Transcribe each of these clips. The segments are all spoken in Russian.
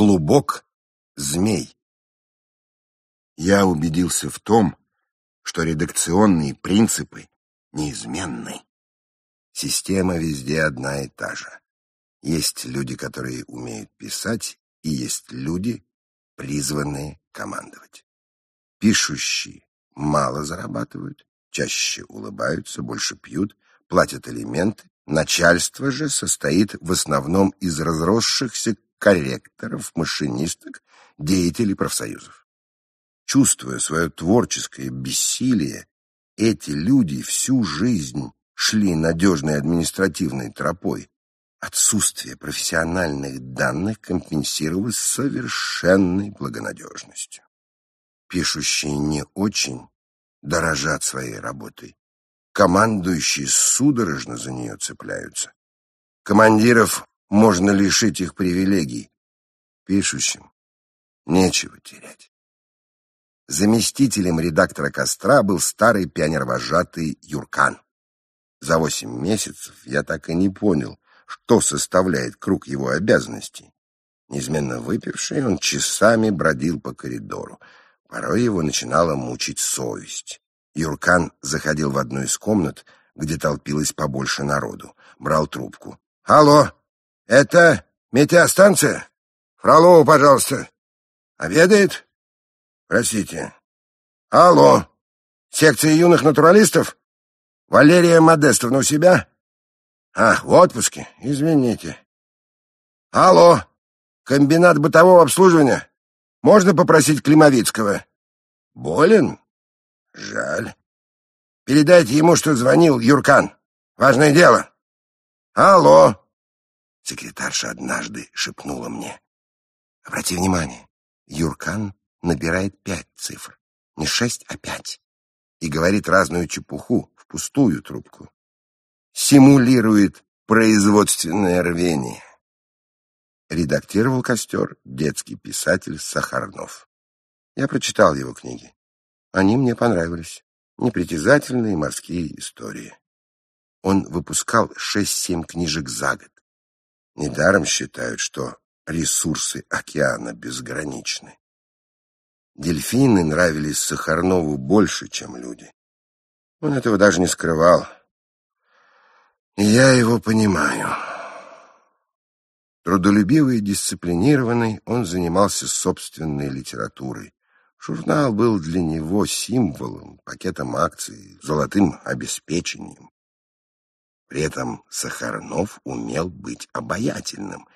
Клубок змей. Я убедился в том, что редакционные принципы неизменны. Система везде одна и та же. Есть люди, которые умеют писать, и есть люди, призванные командовать. Пишущие мало зарабатывают, чаще улыбаются, больше пьют, платят элементы. Начальство же состоит в основном из разросшихся корректоров, машинисток, деятелей профсоюзов. Чувствуя свое творческое бессилие, эти люди всю жизнь шли надежной административной тропой. Отсутствие профессиональных данных компенсировалось совершенной благонадежностью. Пишущие не очень дорожат своей работой. Командующие судорожно за нее цепляются. Командиров можно лишить их привилегий. Пишущим нечего терять. Заместителем редактора «Костра» был старый пионервожатый Юркан. За восемь месяцев я так и не понял, что составляет круг его обязанностей. Неизменно выпивший, он часами бродил по коридору. Порой его начинала мучить совесть. Юркан заходил в одну из комнат, где толпилось побольше народу, брал трубку. «Алло!» «Это метеостанция? Фролова, пожалуйста. Обедает? Простите. Алло, секция юных натуралистов? Валерия Модестовна у себя? А, в отпуске? Извините. Алло, комбинат бытового обслуживания? Можно попросить Климовицкого? Болен? Жаль. Передайте ему, что звонил Юркан. Важное дело. Алло. Секретарша однажды шепнула мне. Обрати внимание, Юркан набирает пять цифр. Не шесть, а пять. И говорит разную чепуху в пустую трубку. Симулирует производственное рвение. Редактировал «Костер» детский писатель Сахарнов. Я прочитал его книги. Они мне понравились. Непритязательные морские истории. Он выпускал шесть-семь книжек за год. Недаром считают, что ресурсы океана безграничны. Дельфины нравились Сахарнову больше, чем люди. Он этого даже не скрывал. И я его понимаю. Трудолюбивый и дисциплинированный, он занимался собственной литературой. Журнал был для него символом, пакетом акций, золотым обеспечением. При этом Сахарнов умел быть обаятельным.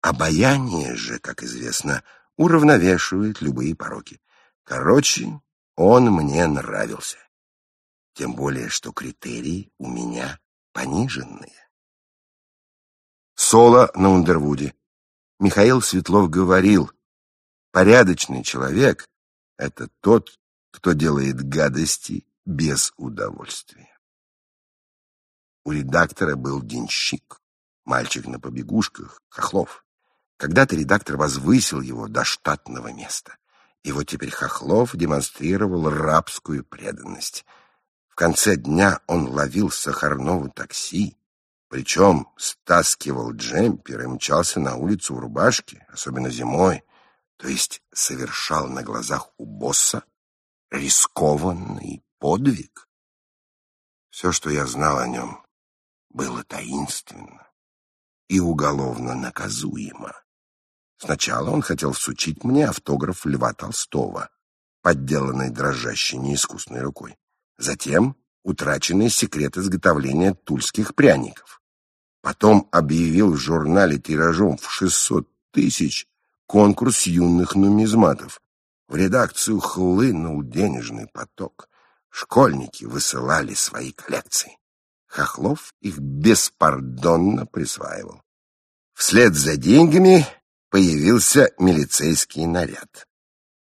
Обаяние же, как известно, уравновешивает любые пороки. Короче, он мне нравился. Тем более, что критерии у меня пониженные. Соло на Ундервуде. Михаил Светлов говорил, порядочный человек — это тот, кто делает гадости без удовольствия. У редактора был денщик, мальчик на побегушках, Хохлов. Когда-то редактор возвысил его до штатного места. И вот теперь Хохлов демонстрировал рабскую преданность. В конце дня он ловил Сахарнову такси, причем стаскивал джемпер и мчался на улицу в рубашке, особенно зимой, то есть совершал на глазах у босса рискованный подвиг. Все, что я знал о нем, было таинственно и уголовно наказуемо. Сначала он хотел всучить мне автограф Льва Толстого, подделанный дрожащей неискусной рукой. Затем утраченный секрет изготовления тульских пряников. Потом объявил в журнале тиражом в 600 тысяч конкурс юных нумизматов. В редакцию хлынул денежный поток. Школьники высылали свои коллекции. Хохлов их беспардонно присваивал. Вслед за деньгами появился милицейский наряд.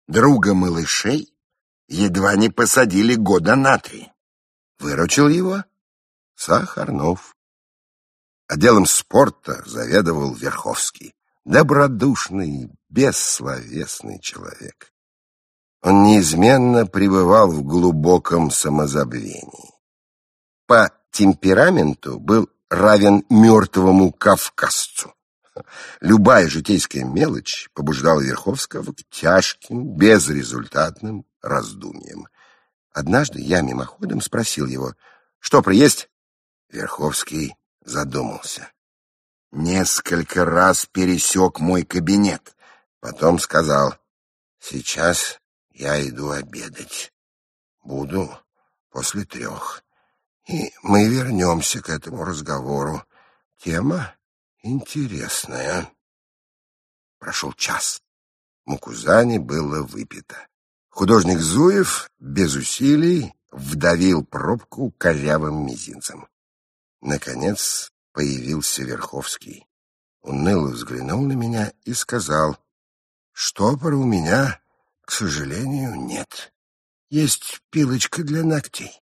Друга малышей едва не посадили года на три. Выручил его Сахарнов. Отделом спорта заведовал Верховский. Добродушный, бессловесный человек. Он неизменно пребывал в глубоком самозабвении. По темпераменту был равен мертвому кавказцу. Любая житейская мелочь побуждала Верховского к тяжким, безрезультатным раздумьям. Однажды я мимоходом спросил его, что приесть? Верховский задумался. Несколько раз пересек мой кабинет. Потом сказал, сейчас я иду обедать. Буду после трех. И мы вернемся к этому разговору. Тема интересная. Прошел час. Мукузани было выпито. Художник Зуев без усилий вдавил пробку корявым мизинцем. Наконец появился Верховский. Уныло взглянул на меня и сказал, «Штопора у меня, к сожалению, нет. Есть пилочка для ногтей».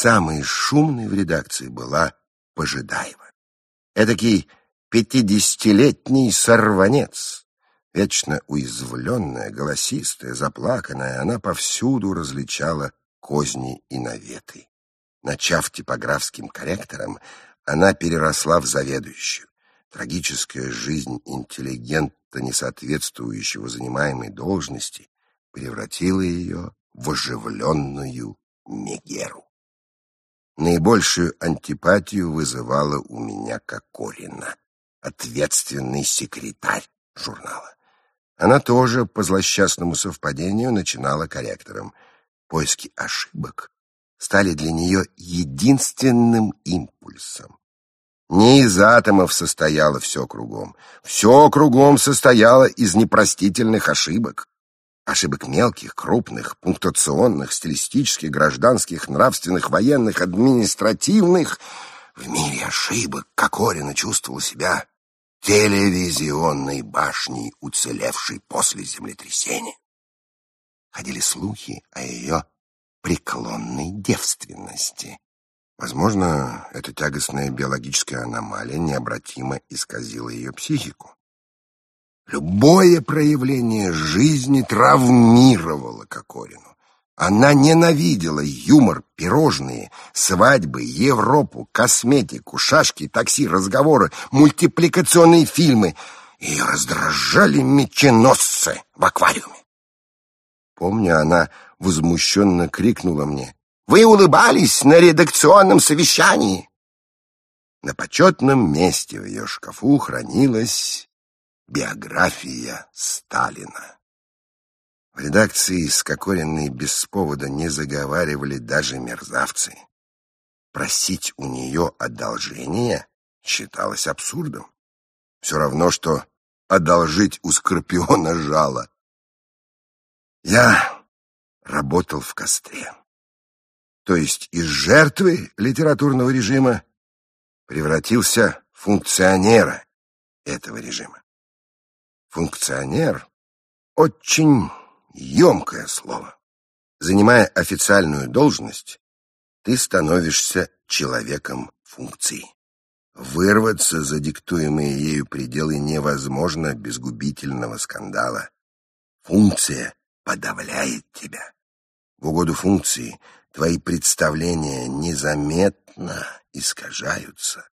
Самой шумной в редакции была Пожидаева. Эдакий пятидесятилетний сорванец, вечно уязвленная, голосистая, заплаканная, она повсюду различала козни и наветы. Начав типографским корректором, она переросла в заведующую. Трагическая жизнь интеллигента, не соответствующего занимаемой должности, превратила ее в оживленную Мегеру. Наибольшую антипатию вызывала у меня Кокорина, ответственный секретарь журнала. Она тоже, по злосчастному совпадению, начинала корректором. Поиски ошибок стали для нее единственным импульсом. Не из атомов состояло все кругом. Все кругом состояло из непростительных ошибок. Ошибок мелких, крупных, пунктуационных, стилистических, гражданских, нравственных, военных, административных. В мире ошибок Кокорина чувствовал себя телевизионной башней, уцелевшей после землетрясения. Ходили слухи о ее преклонной девственности. Возможно, эта тягостная биологическая аномалия необратимо исказила ее психику. Любое проявление жизни травмировало Кокорину. Она ненавидела юмор, пирожные, свадьбы, Европу, косметику, шашки, такси, разговоры, мультипликационные фильмы. Ее раздражали меченосцы в аквариуме. Помню, она возмущенно крикнула мне. «Вы улыбались на редакционном совещании!» На почетном месте в ее шкафу хранилась биография Сталина. В редакции с Кокориной без повода не заговаривали даже мерзавцы. Просить у нее одолжения считалось абсурдом. Все равно, что одолжить у Скорпиона жало. Я работал в костре. То есть из жертвы литературного режима превратился в функционера этого режима. Функционер — очень емкое слово. Занимая официальную должность, ты становишься человеком функции. Вырваться за диктуемые ею пределы невозможно без губительного скандала. Функция подавляет тебя. В угоду функции твои представления незаметно искажаются,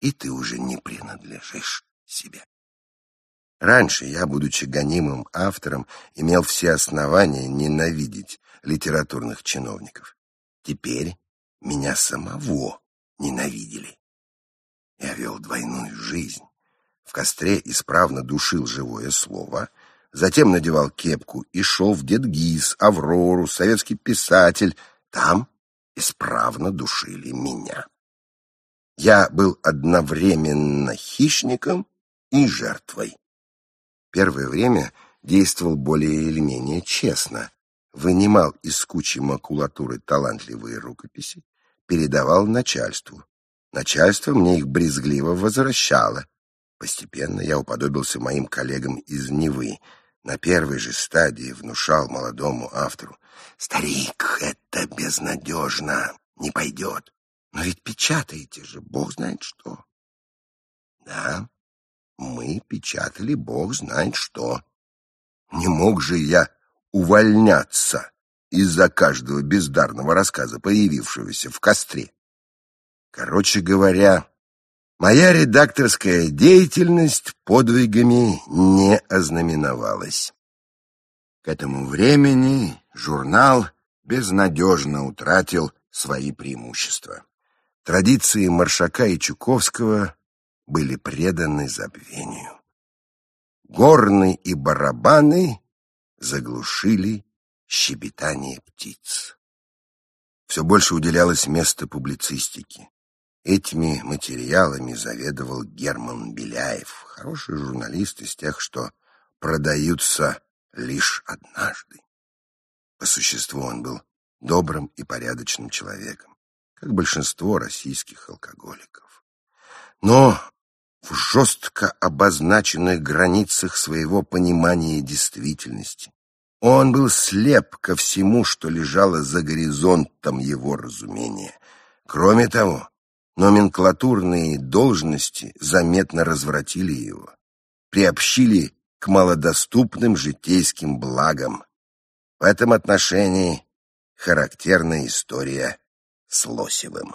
и ты уже не принадлежишь себе. Раньше я, будучи гонимым автором, имел все основания ненавидеть литературных чиновников. Теперь меня самого ненавидели. Я вел двойную жизнь. В костре исправно душил живое слово, затем надевал кепку и шел в Дедгиз, Аврору, советский писатель. Там исправно душили меня. Я был одновременно хищником и жертвой. Первое время действовал более или менее честно, вынимал из кучи макулатуры талантливые рукописи, передавал начальству. Начальство мне их брезгливо возвращало. Постепенно я уподобился моим коллегам из Невы. На первой же стадии внушал молодому автору. «Старик, это безнадежно, не пойдет. Но ведь печатаете же, бог знает что». «Да, мы печатали бог знает что. Не мог же я увольняться из-за каждого бездарного рассказа, появившегося в костре. Короче говоря, Моя редакторская деятельность подвигами не ознаменовалась. К этому времени журнал безнадежно утратил свои преимущества. Традиции Маршака и Чуковского были преданы забвению. Горны и барабаны заглушили щебетание птиц. Все больше уделялось место публицистике. Этими материалами заведовал Герман Беляев, хороший журналист из тех, что продаются лишь однажды. По существу он был добрым и порядочным человеком, как большинство российских алкоголиков. Но в жестко обозначенных границах своего понимания действительности он был слеп ко всему, что лежало за горизонтом его разумения. Кроме того, номенклатурные должности заметно развратили его, приобщили к малодоступным житейским благам. В этом отношении характерна история с Лосевым.